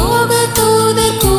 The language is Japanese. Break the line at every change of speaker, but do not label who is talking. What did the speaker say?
飛べ飛べ飛べ